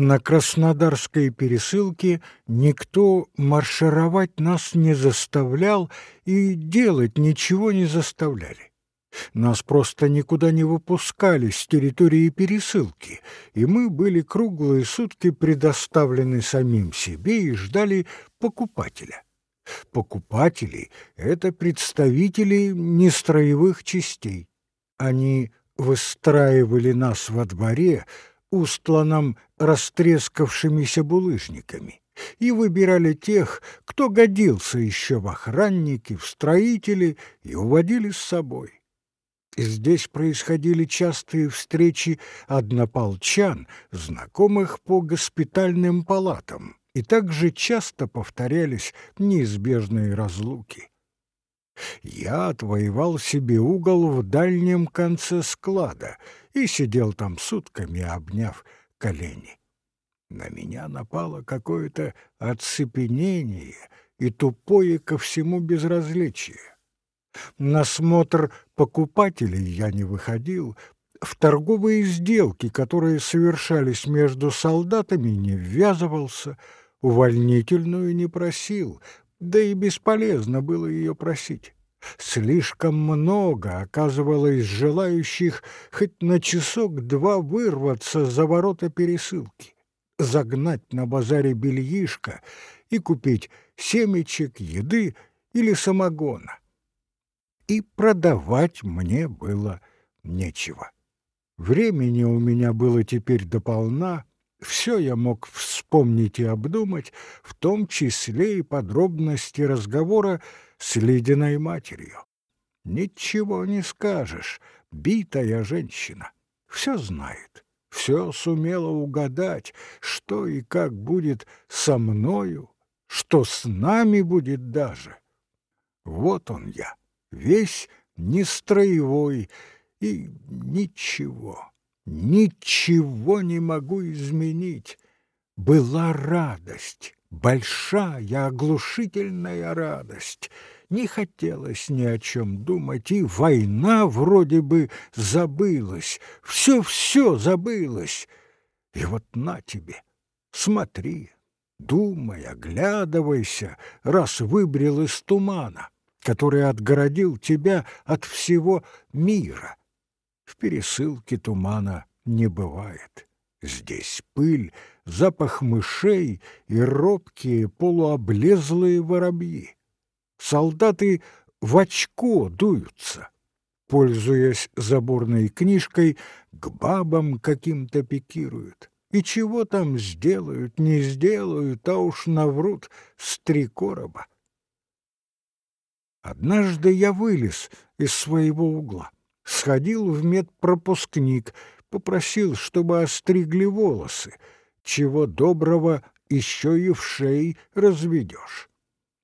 На Краснодарской пересылке никто маршировать нас не заставлял и делать ничего не заставляли. Нас просто никуда не выпускали с территории пересылки, и мы были круглые сутки предоставлены самим себе и ждали покупателя. Покупатели — это представители нестроевых частей. Они выстраивали нас во дворе, устланном растрескавшимися булыжниками, и выбирали тех, кто годился еще в охранники, в строители, и уводили с собой. И здесь происходили частые встречи однополчан, знакомых по госпитальным палатам, и также часто повторялись неизбежные разлуки. Я отвоевал себе угол в дальнем конце склада и сидел там сутками, обняв колени. На меня напало какое-то оцепенение и тупое ко всему безразличие. На смотр покупателей я не выходил, в торговые сделки, которые совершались между солдатами, не ввязывался, увольнительную не просил, да и бесполезно было ее просить. Слишком много оказывалось желающих хоть на часок-два вырваться за ворота пересылки, загнать на базаре бельишко и купить семечек, еды или самогона. И продавать мне было нечего. Времени у меня было теперь дополна, все я мог вспомнить и обдумать, в том числе и подробности разговора с ледяной матерью. Ничего не скажешь, битая женщина. Все знает, все сумела угадать, что и как будет со мною, что с нами будет даже. Вот он я, весь нестроевой, и ничего. Ничего не могу изменить. Была радость, большая, оглушительная радость. Не хотелось ни о чем думать, и война вроде бы забылась, все-все забылось. И вот на тебе, смотри, думай, оглядывайся, раз выбрел из тумана, который отгородил тебя от всего мира. В пересылке тумана не бывает. Здесь пыль, запах мышей и робкие полуоблезлые воробьи. Солдаты в очко дуются. Пользуясь заборной книжкой, к бабам каким-то пикируют. И чего там сделают, не сделают, а уж наврут с три короба. Однажды я вылез из своего угла сходил в медпропускник, попросил, чтобы остригли волосы, чего доброго еще и в шей разведешь.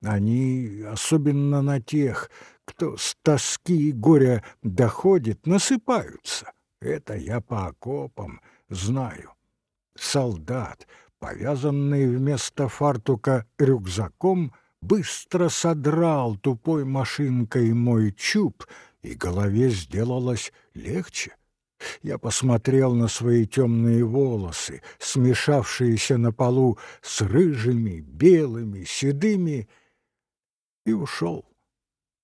Они, особенно на тех, кто с тоски и горя доходит, насыпаются. Это я по окопам знаю. Солдат, повязанный вместо фартука рюкзаком, быстро содрал тупой машинкой мой чуб и голове сделалось легче. Я посмотрел на свои темные волосы, смешавшиеся на полу с рыжими, белыми, седыми, и ушел.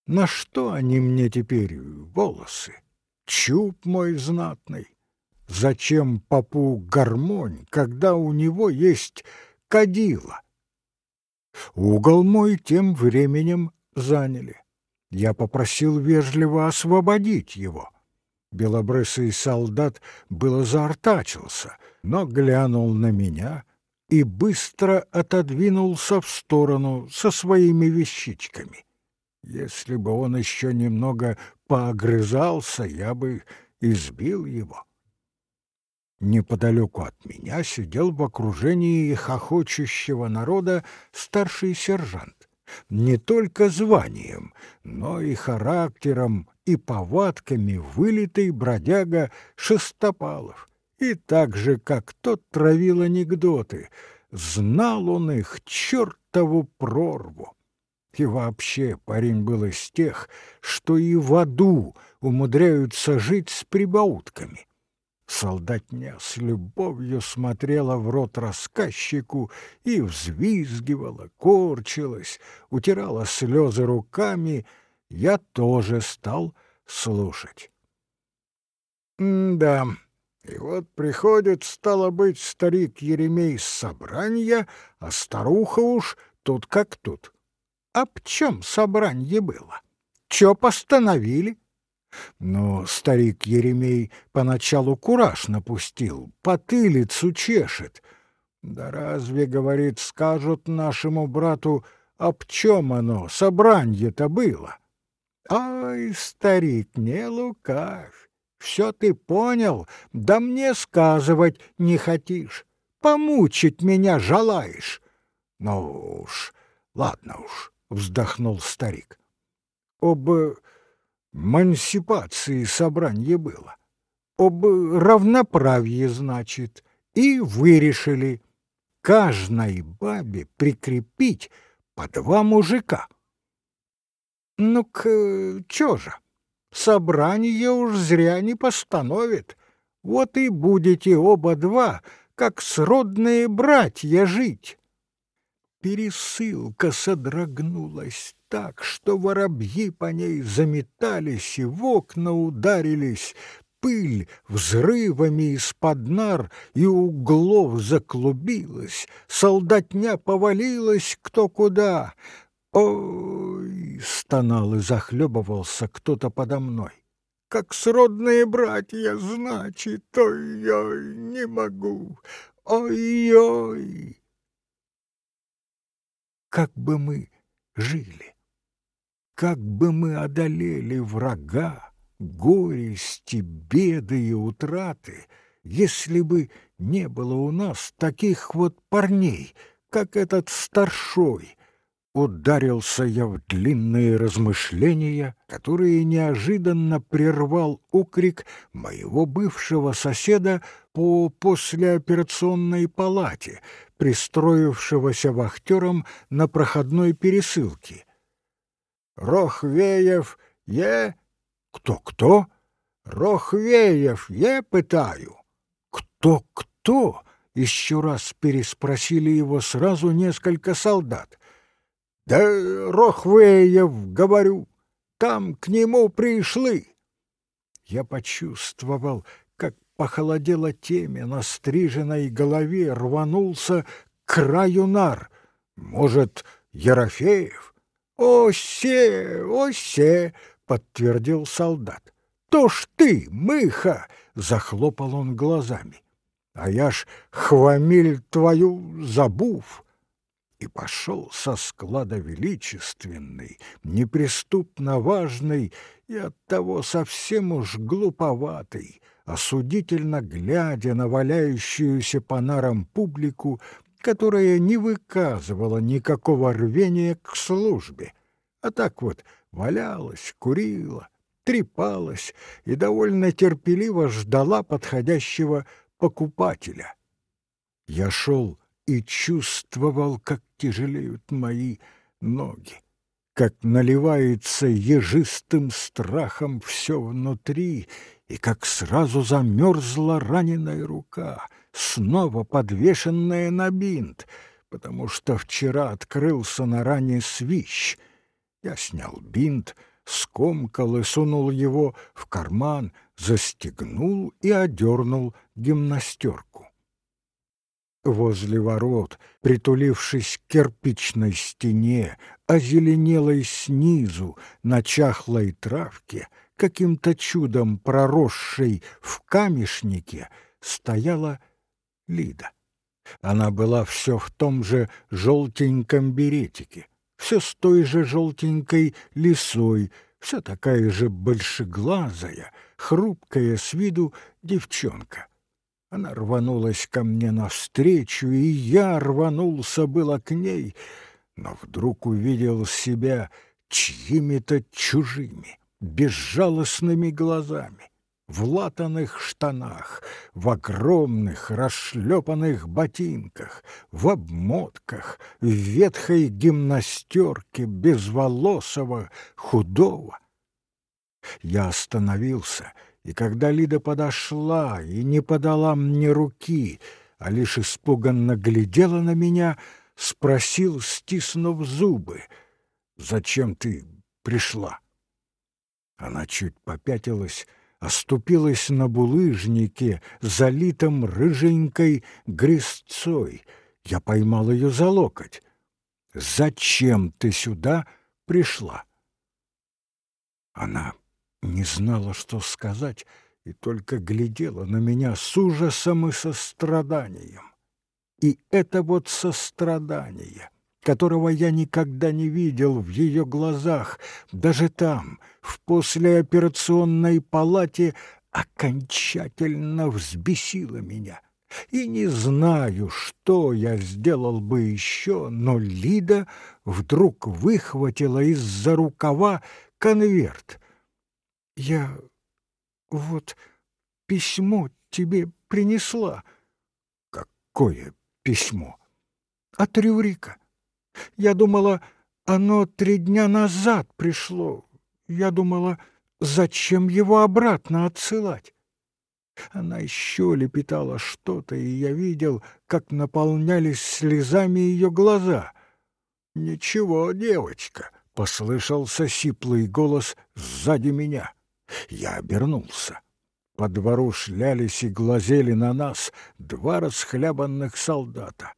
На что они мне теперь, волосы? Чуб мой знатный. Зачем попу гармонь, когда у него есть кадила? Угол мой тем временем заняли. Я попросил вежливо освободить его. Белобрысый солдат было заортачился, но глянул на меня и быстро отодвинулся в сторону со своими вещичками. Если бы он еще немного поогрызался, я бы избил его. Неподалеку от меня сидел в окружении хохочущего народа старший сержант не только званием, но и характером и повадками вылитый бродяга Шестопалов. И так же, как тот травил анекдоты, знал он их чертову прорву. И вообще парень был из тех, что и в аду умудряются жить с прибаутками. Солдатня с любовью смотрела в рот рассказчику и взвизгивала, корчилась, утирала слезы руками. Я тоже стал слушать. «Да, и вот приходит, стало быть, старик Еремей с собрания, а старуха уж тут как тут. А в чем собрание было? Чё постановили?» Но старик Еремей поначалу кураж напустил, потылицу чешет. Да разве, говорит, скажут нашему брату, об чем оно, собранье-то было? Ай, старик, не лукавь, все ты понял, да мне сказывать не хотишь, помучить меня желаешь. Ну уж, ладно уж, вздохнул старик. Об мансипации собрание было, об равноправии, значит, и вырешили каждой бабе прикрепить по два мужика. Ну-ка, чё же, собрание уж зря не постановит, вот и будете оба два, как сродные братья, жить. Пересылка содрогнулась так, что воробьи по ней заметались и в окна ударились, пыль взрывами из-под нар и углов заклубилась, солдатня повалилась кто куда. «Ой!» — стонал и захлебывался кто-то подо мной. «Как сродные братья, значит, ой-ой, не могу, ой-ой!» Как бы мы жили? Как бы мы одолели врага, горести, беды и утраты, если бы не было у нас таких вот парней, как этот старшой. Ударился я в длинные размышления, которые неожиданно прервал укрик моего бывшего соседа по послеоперационной палате, пристроившегося вахтером на проходной пересылке — Рохвеев є? Кто-кто? Рохвеев є, пытаю. Кто-кто? Еще раз переспросили его сразу несколько солдат. Да Рохвеев, говорю, там к нему пришли. Я почувствовал, как похолодело теме на стриженной голове, рванулся к краю нар. Может, Ерофеев? «Осе, осе!» — подтвердил солдат. «То ж ты, мыха!» — захлопал он глазами. «А я ж хвамиль твою забув!» И пошел со склада величественный, неприступно важный и оттого совсем уж глуповатый, осудительно глядя на валяющуюся по нарам публику, которая не выказывала никакого рвения к службе, а так вот валялась, курила, трепалась и довольно терпеливо ждала подходящего покупателя. Я шел и чувствовал, как тяжелеют мои ноги, как наливается ежистым страхом все внутри и как сразу замерзла раненая рука — снова подвешенная на бинт, потому что вчера открылся на ране свищ. Я снял бинт, скомкал и сунул его в карман, застегнул и одернул гимнастерку. Возле ворот, притулившись к кирпичной стене, озеленелой снизу на чахлой травке, каким-то чудом проросшей в камешнике, стояла Лида. Она была все в том же желтеньком беретике, все с той же желтенькой лисой, все такая же большеглазая, хрупкая с виду девчонка. Она рванулась ко мне навстречу, и я рванулся было к ней, но вдруг увидел себя чьими-то чужими, безжалостными глазами в латаных штанах, в огромных расшлепанных ботинках, в обмотках, в ветхой гимнастерке безволосого, худого. Я остановился И когда Лида подошла и не подала мне руки, а лишь испуганно глядела на меня, спросил, стиснув зубы, «Зачем ты пришла?» Она чуть попятилась, оступилась на булыжнике, залитом рыженькой грязцой. Я поймал ее за локоть. «Зачем ты сюда пришла?» Она не знала, что сказать, и только глядела на меня с ужасом и состраданием. И это вот сострадание, которого я никогда не видел в ее глазах, даже там, в послеоперационной палате, окончательно взбесило меня. И не знаю, что я сделал бы еще, но Лида вдруг выхватила из-за рукава конверт. Я вот письмо тебе принесла. Какое письмо? От Рюрика. Я думала, оно три дня назад пришло. Я думала, зачем его обратно отсылать? Она еще лепетала что-то, и я видел, как наполнялись слезами ее глаза. «Ничего, девочка», — послышался сиплый голос сзади меня. Я обернулся. По двору шлялись и глазели на нас два расхлябанных солдата.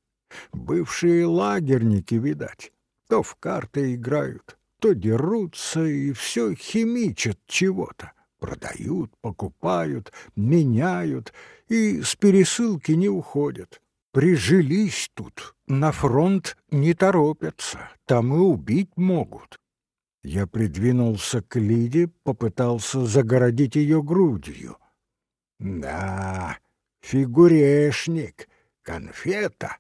Бывшие лагерники, видать, то в карты играют, то дерутся и все химичат чего-то. Продают, покупают, меняют и с пересылки не уходят. Прижились тут, на фронт не торопятся, там и убить могут. Я придвинулся к Лиде, попытался загородить ее грудью. Да, фигурешник, конфета,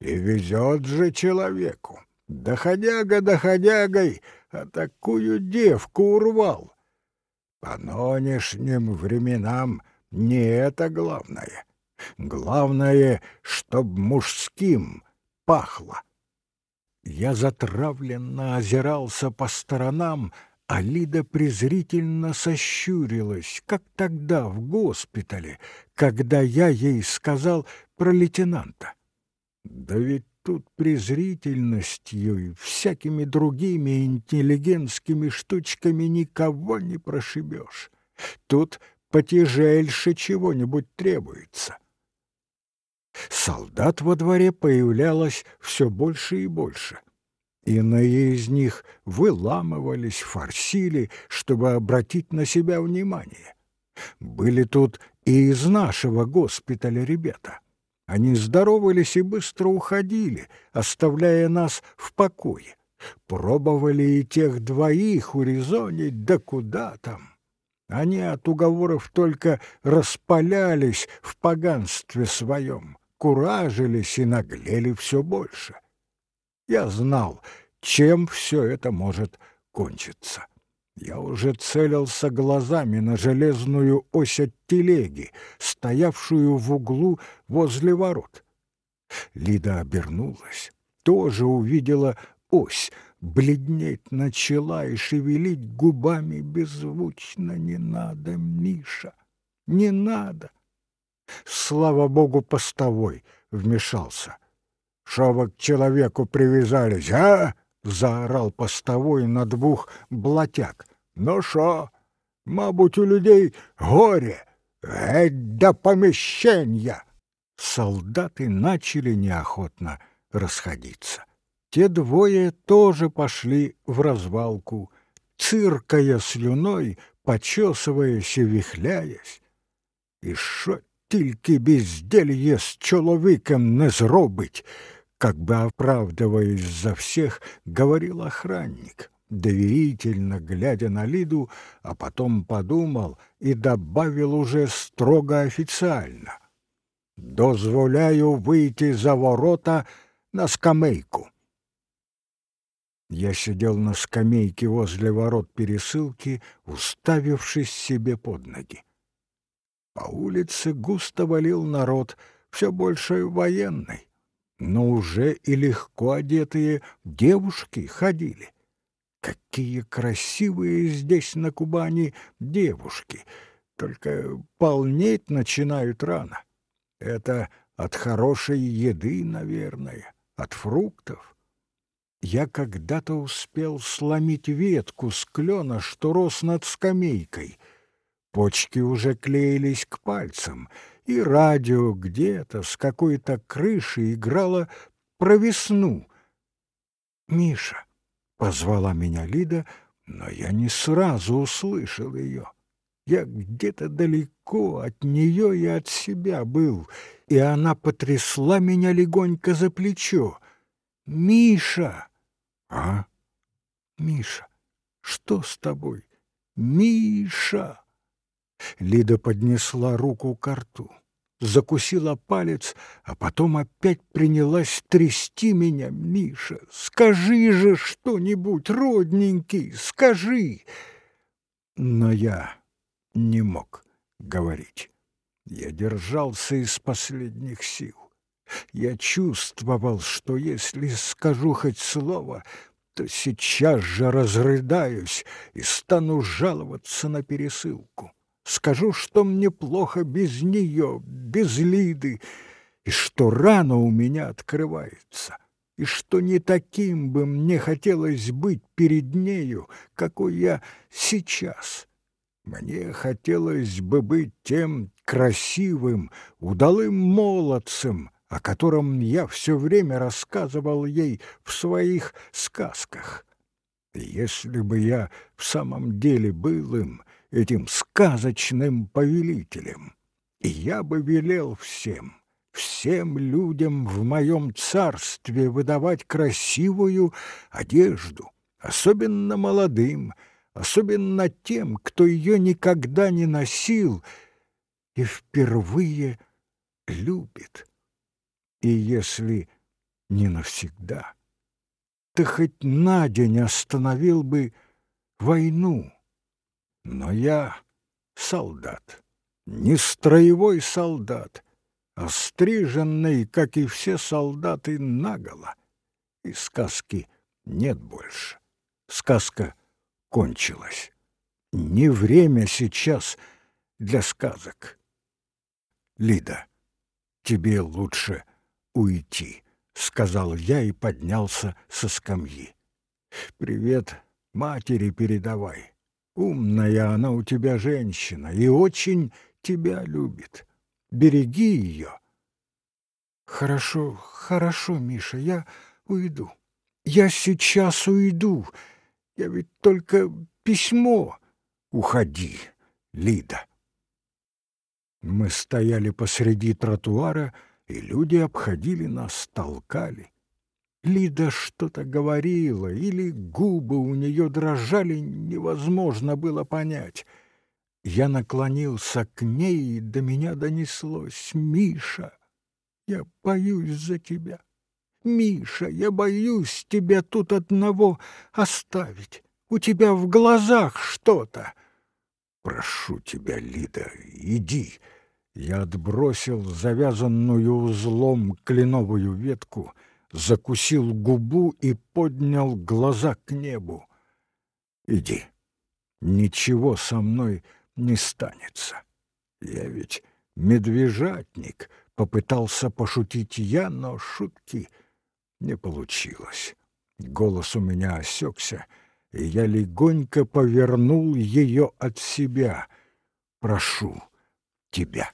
и везет же человеку. Доходяга доходягой, а такую девку урвал. По нынешним временам не это главное. Главное, чтоб мужским пахло. Я затравленно озирался по сторонам, а Лида презрительно сощурилась, как тогда в госпитале, когда я ей сказал про лейтенанта. Да ведь тут презрительностью и всякими другими интеллигентскими штучками никого не прошибешь. Тут потяжельше чего-нибудь требуется. Солдат во дворе появлялось все больше и больше. Иные из них выламывались, форсили, чтобы обратить на себя внимание. Были тут и из нашего госпиталя ребята. Они здоровались и быстро уходили, оставляя нас в покое. Пробовали и тех двоих урезонить, да куда там. Они от уговоров только распалялись в поганстве своем куражились и наглели все больше. Я знал, чем все это может кончиться. Я уже целился глазами на железную ось от телеги, стоявшую в углу возле ворот. Лида обернулась, тоже увидела ось, бледнеть начала и шевелить губами беззвучно. «Не надо, Миша, не надо! Слава богу, постовой вмешался. «Шо вы к человеку привязались, а?» — заорал постовой на двух блатяк. «Ну шо, мабуть, у людей горе, геть до помещения!» Солдаты начали неохотно расходиться. Те двое тоже пошли в развалку, циркая слюной, почесываясь и вихляясь. И шо тільки безделье з чоловіком не зробить, как бы оправдываясь за всех, говорил охранник, доверительно глядя на Лиду, а потом подумал и добавил уже строго официально. «Дозволяю выйти за ворота на скамейку». Я сидел на скамейке возле ворот пересылки, уставившись себе под ноги. По улице густо валил народ, все больше военный. Но уже и легко одетые девушки ходили. Какие красивые здесь на Кубани девушки! только полнеть начинают рано. Это от хорошей еды, наверное, от фруктов. Я когда-то успел сломить ветку с клена, что рос над скамейкой. Почки уже клеились к пальцам, и радио где-то с какой-то крыши играло про весну. «Миша!» — позвала меня Лида, но я не сразу услышал ее. Я где-то далеко от нее и от себя был, и она потрясла меня легонько за плечо. «Миша!» «А? Миша, что с тобой? Миша!» Лида поднесла руку к рту, закусила палец, а потом опять принялась трясти меня. «Миша, скажи же что-нибудь, родненький, скажи!» Но я не мог говорить. Я держался из последних сил. Я чувствовал, что если скажу хоть слово, то сейчас же разрыдаюсь и стану жаловаться на пересылку. Скажу, что мне плохо без нее, без Лиды, и что рана у меня открывается, и что не таким бы мне хотелось быть перед нею, какой я сейчас. Мне хотелось бы быть тем красивым, удалым молодцем, о котором я все время рассказывал ей в своих сказках. Если бы я в самом деле был им, этим сказочным повелителем, и я бы велел всем, всем людям в моем царстве выдавать красивую одежду, особенно молодым, особенно тем, кто ее никогда не носил и впервые любит. И если не навсегда, то хоть на день остановил бы войну. Но я солдат, не строевой солдат, а стриженный, как и все солдаты, наголо. И сказки нет больше. Сказка кончилась. Не время сейчас для сказок. Лида, тебе лучше уйти», — сказал я и поднялся со скамьи. «Привет матери передавай. Умная она у тебя женщина и очень тебя любит. Береги ее». «Хорошо, хорошо, Миша, я уйду. Я сейчас уйду. Я ведь только письмо. Уходи, Лида». Мы стояли посреди тротуара, — и люди обходили нас, толкали. Лида что-то говорила, или губы у нее дрожали, невозможно было понять. Я наклонился к ней, и до меня донеслось «Миша, я боюсь за тебя. Миша, я боюсь тебя тут одного оставить. У тебя в глазах что-то». «Прошу тебя, Лида, иди», я отбросил завязанную узлом кленовую ветку, закусил губу и поднял глаза к небу. «Иди, ничего со мной не станется. Я ведь медвежатник», — попытался пошутить я, но шутки не получилось. Голос у меня осекся, и я легонько повернул ее от себя. «Прошу тебя».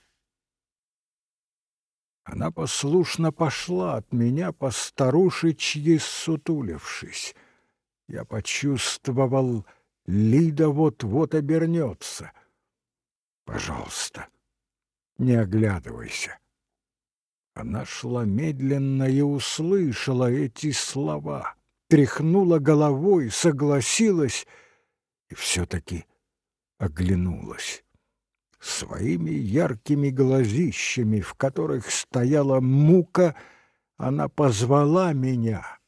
Она послушно пошла от меня, по старушечьи сутулившись. Я почувствовал, Лида вот-вот обернется. Пожалуйста, не оглядывайся. Она шла медленно и услышала эти слова, тряхнула головой, согласилась и все-таки оглянулась своими яркими глазищами, в которых стояла мука, она позвала меня.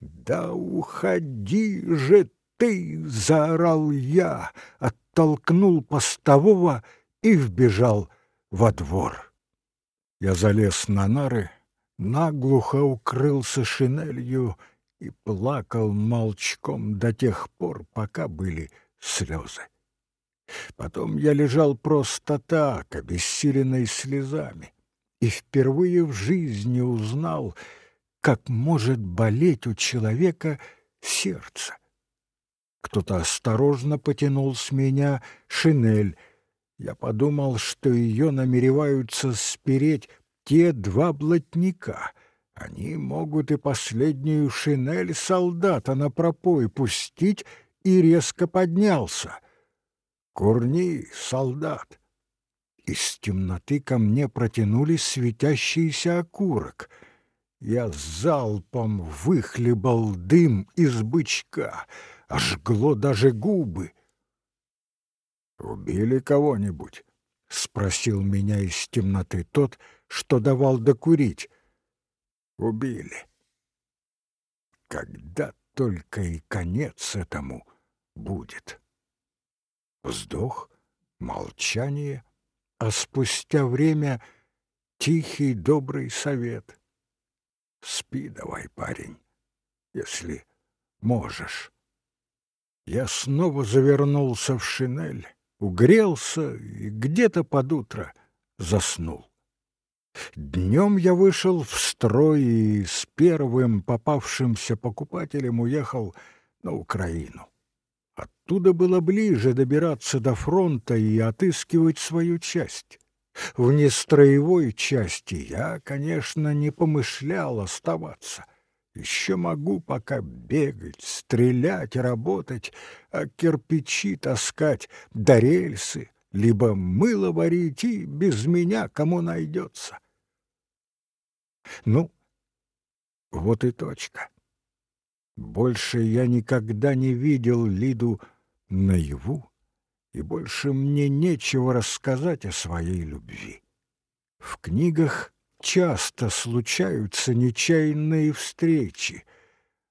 «Да уходи же ты!» — заорал я, оттолкнул постового и вбежал во двор. Я залез на нары, наглухо укрылся шинелью и плакал молчком до тех пор, пока были слезы. Потом я лежал просто так, обессиленный слезами, и впервые в жизни узнал, как может болеть у человека сердце. Кто-то осторожно потянул с меня шинель. Я подумал, что ее намереваются спереть те два блатника. Они могут и последнюю шинель солдата на пропой пустить, и резко поднялся. «Курни, солдат!» Из темноты ко мне протянули светящийся окурок. Я залпом выхлебал дым из бычка, ожгло даже губы. «Убили кого-нибудь?» — спросил меня из темноты тот, что давал докурить. «Убили. Когда только и конец этому будет». Вздох, молчание, а спустя время тихий добрый совет. Спи давай, парень, если можешь. Я снова завернулся в шинель, угрелся и где-то под утро заснул. Днем я вышел в строй и с первым попавшимся покупателем уехал на Украину. Оттуда было ближе добираться до фронта и отыскивать свою часть. В нестроевой части я, конечно, не помышлял оставаться. Еще могу пока бегать, стрелять, работать, а кирпичи таскать, да рельсы, либо мыло варить и без меня кому найдется. Ну, вот и точка. Больше я никогда не видел Лиду наяву, и больше мне нечего рассказать о своей любви. В книгах часто случаются нечаянные встречи,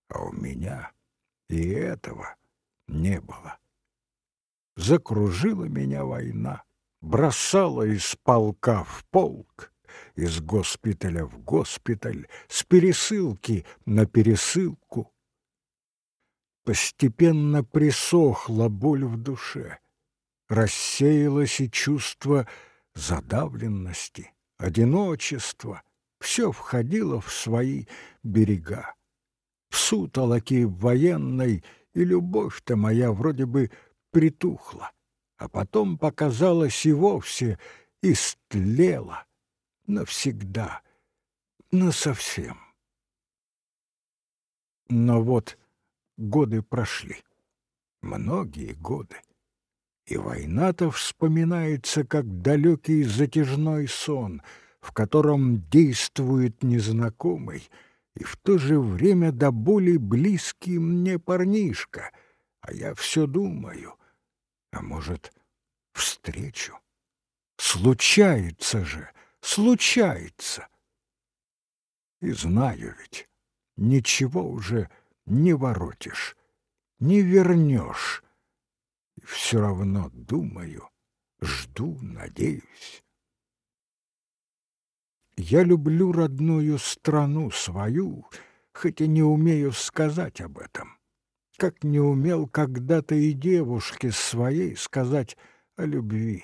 а у меня и этого не было. Закружила меня война, бросала из полка в полк, из госпиталя в госпиталь, с пересылки на пересылку. Постепенно присохла боль в душе, рассеялось и чувство задавленности, одиночества, все входило в свои берега. В сутолоке военной и любовь-то моя вроде бы притухла, а потом показалась и вовсе истлела навсегда, насовсем. Но вот годы прошли. Многие годы. И война-то вспоминается, как далекий затяжной сон, в котором действует незнакомый и в то же время до боли близкий мне парнишка, а я все думаю, а может, встречу. Случается же, случается. И знаю ведь, ничего уже не воротишь, не вернешь. И все равно думаю, жду, надеюсь. Я люблю родную страну свою, хотя не умею сказать об этом, как не умел когда-то и девушке своей сказать о любви.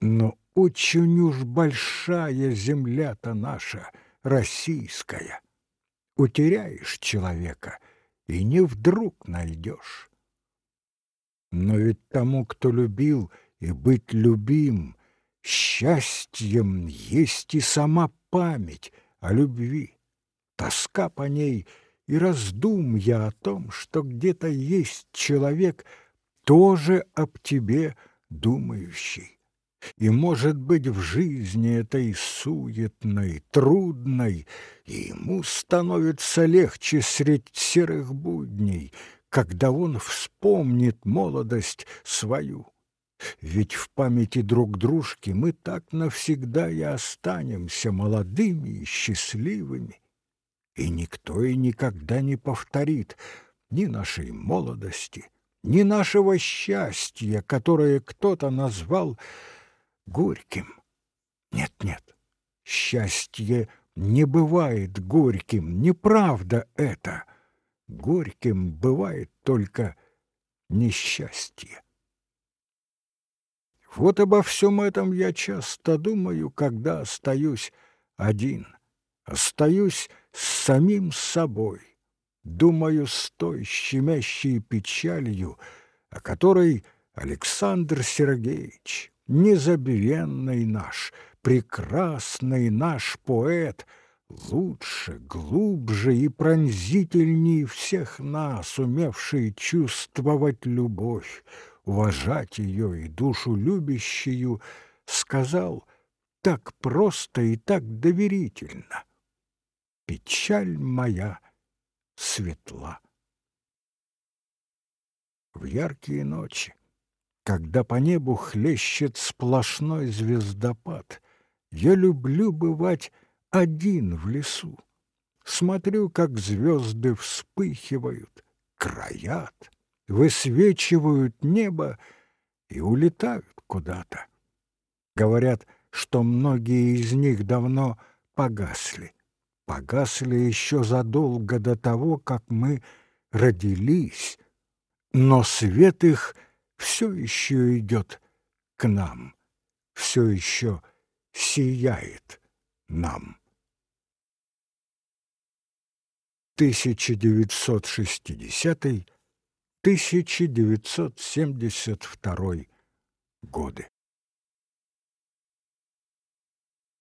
Но очень уж большая земля-то наша, российская утеряешь человека и не вдруг найдешь. Но ведь тому, кто любил и быть любим, счастьем есть и сама память о любви, тоска по ней и раздумья о том, что где-то есть человек, тоже об тебе думающий. И, может быть, в жизни этой суетной, трудной, ему становится легче средь серых будней, когда он вспомнит молодость свою. Ведь в памяти друг дружки мы так навсегда и останемся молодыми и счастливыми. И никто и никогда не повторит ни нашей молодости, ни нашего счастья, которое кто-то назвал горьким. Нет-нет, счастье не бывает горьким, неправда это. Горьким бывает только несчастье. Вот обо всем этом я часто думаю, когда остаюсь один. Остаюсь с самим собой. Думаю с той щемящей печалью, о которой Александр Сергеевич, незабвенный наш, прекрасный наш поэт, лучше, глубже и пронзительнее всех нас, умевший чувствовать любовь, уважать ее и душу любящую, сказал так просто и так доверительно. Печаль моя светла. В яркие ночи, когда по небу хлещет сплошной звездопад, я люблю бывать один в лесу. Смотрю, как звезды вспыхивают, краят, высвечивают небо и улетают куда-то. Говорят, что многие из них давно погасли. Погасли еще задолго до того, как мы родились, но свет их все еще идет к нам, все еще сияет нам. 1960-1972 годы